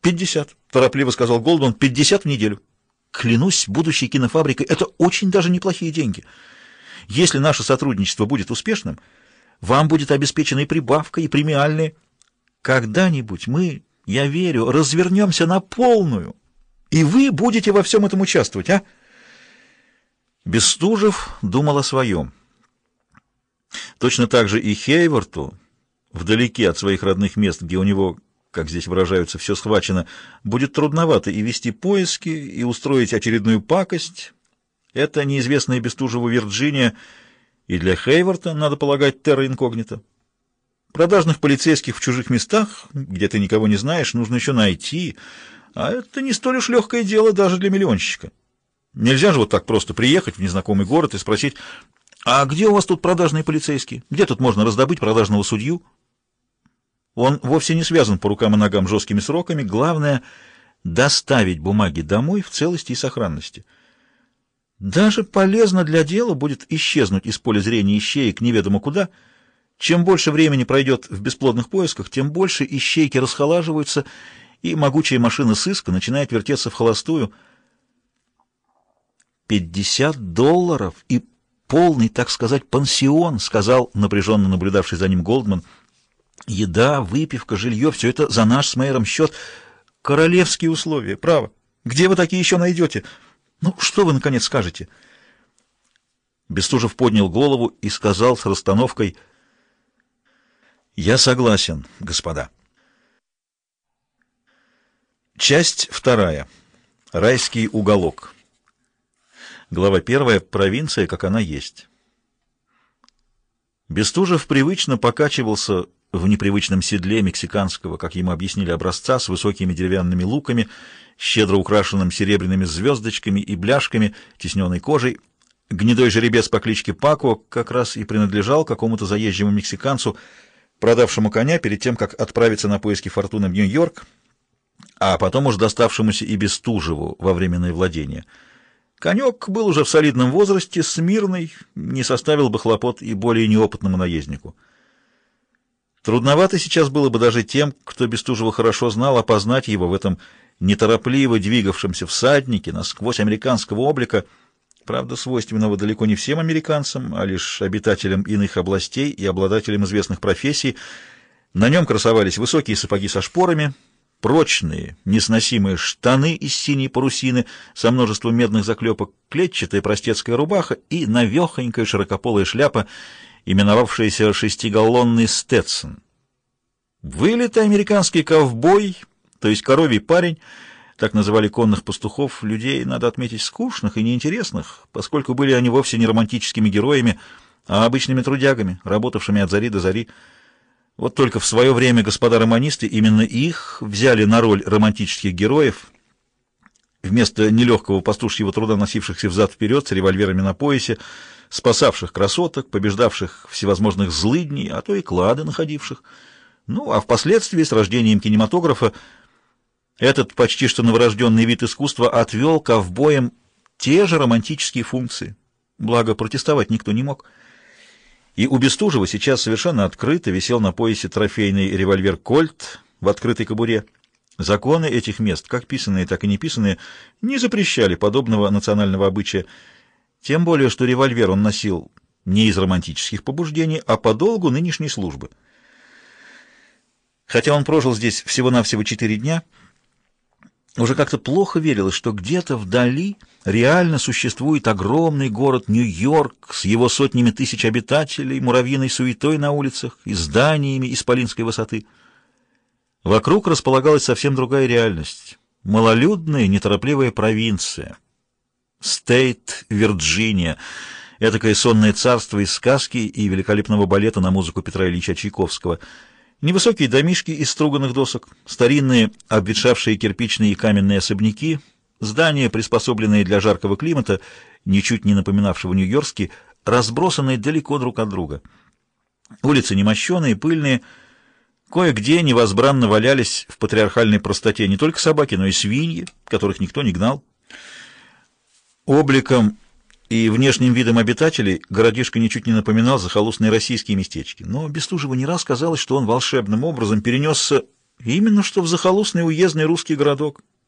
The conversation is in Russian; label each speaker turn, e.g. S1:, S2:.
S1: «Пятьдесят», — торопливо сказал Голдман, — «пятьдесят в неделю». Клянусь будущей кинофабрикой, это очень даже неплохие деньги. Если наше сотрудничество будет успешным, вам будет обеспечена и прибавка, и премиальные. Когда-нибудь мы, я верю, развернемся на полную, и вы будете во всем этом участвовать, а? Бестужев думал о своем. Точно так же и Хейворту, вдалеке от своих родных мест, где у него как здесь выражаются, все схвачено, будет трудновато и вести поиски, и устроить очередную пакость. Это неизвестная Бестужеву Вирджиния, и для Хейворта, надо полагать, терра инкогнито. Продажных полицейских в чужих местах, где ты никого не знаешь, нужно еще найти, а это не столь уж легкое дело даже для миллионщика. Нельзя же вот так просто приехать в незнакомый город и спросить, а где у вас тут продажные полицейские? Где тут можно раздобыть продажного судью? Он вовсе не связан по рукам и ногам жесткими сроками. Главное — доставить бумаги домой в целости и сохранности. Даже полезно для дела будет исчезнуть из поля зрения ищеек неведомо куда. Чем больше времени пройдет в бесплодных поисках, тем больше ищейки расхолаживаются, и могучая машина сыска начинает вертеться в холостую. «Пятьдесят долларов и полный, так сказать, пансион», — сказал напряженно наблюдавший за ним Голдман — Еда, выпивка, жилье — все это за наш с мэром счет. Королевские условия, право. Где вы такие еще найдете? Ну, что вы, наконец, скажете?» Бестужев поднял голову и сказал с расстановкой «Я согласен, господа». Часть вторая. Райский уголок. Глава первая. Провинция, как она есть. Бестужев привычно покачивался в непривычном седле мексиканского, как ему объяснили, образца с высокими деревянными луками, щедро украшенным серебряными звездочками и бляшками, тесненной кожей. Гнедой жеребец по кличке Пако как раз и принадлежал какому-то заезжему мексиканцу, продавшему коня перед тем, как отправиться на поиски фортуны в Нью-Йорк, а потом уж доставшемуся и Бестужеву во временное владение. Конек был уже в солидном возрасте, смирный, не составил бы хлопот и более неопытному наезднику. Трудновато сейчас было бы даже тем, кто Бестужева хорошо знал, опознать его в этом неторопливо двигавшемся всаднике насквозь американского облика, правда, свойственного далеко не всем американцам, а лишь обитателям иных областей и обладателям известных профессий. На нем красовались высокие сапоги со шпорами, прочные, несносимые штаны из синей парусины со множеством медных заклепок, клетчатая простецкая рубаха и навехонькая широкополая шляпа — именовавшийся шестигаллонный Стетсон. Вылитый американский ковбой, то есть коровий парень, так называли конных пастухов, людей, надо отметить, скучных и неинтересных, поскольку были они вовсе не романтическими героями, а обычными трудягами, работавшими от зари до зари. Вот только в свое время господа романисты именно их взяли на роль романтических героев, вместо нелегкого пастушьего труда, носившихся взад-вперед с револьверами на поясе, спасавших красоток, побеждавших всевозможных злыдней, а то и клады находивших. Ну, а впоследствии с рождением кинематографа этот почти что новорожденный вид искусства отвел ковбоям те же романтические функции. Благо, протестовать никто не мог. И у Бестужева сейчас совершенно открыто висел на поясе трофейный револьвер «Кольт» в открытой кобуре. Законы этих мест, как писанные, так и не писанные, не запрещали подобного национального обычая, тем более, что револьвер он носил не из романтических побуждений, а по долгу нынешней службы. Хотя он прожил здесь всего-навсего четыре дня, уже как-то плохо верилось, что где-то вдали реально существует огромный город Нью-Йорк с его сотнями тысяч обитателей, муравьиной суетой на улицах и зданиями исполинской высоты. Вокруг располагалась совсем другая реальность — малолюдная, неторопливая провинция — Стейт, Вирджиния. Этакое сонное царство из сказки и великолепного балета на музыку Петра Ильича Чайковского. Невысокие домишки из струганных досок, старинные обветшавшие кирпичные и каменные особняки, здания, приспособленные для жаркого климата, ничуть не напоминавшего нью-йоркский, разбросанные далеко друг от друга. Улицы немощеные, пыльные, кое-где невозбранно валялись в патриархальной простоте не только собаки, но и свиньи, которых никто не гнал. Обликом и внешним видом обитателей городишко ничуть не напоминал захолустные российские местечки, но Бестужеву не раз казалось, что он волшебным образом перенесся Именно что в захолустный уездный русский городок.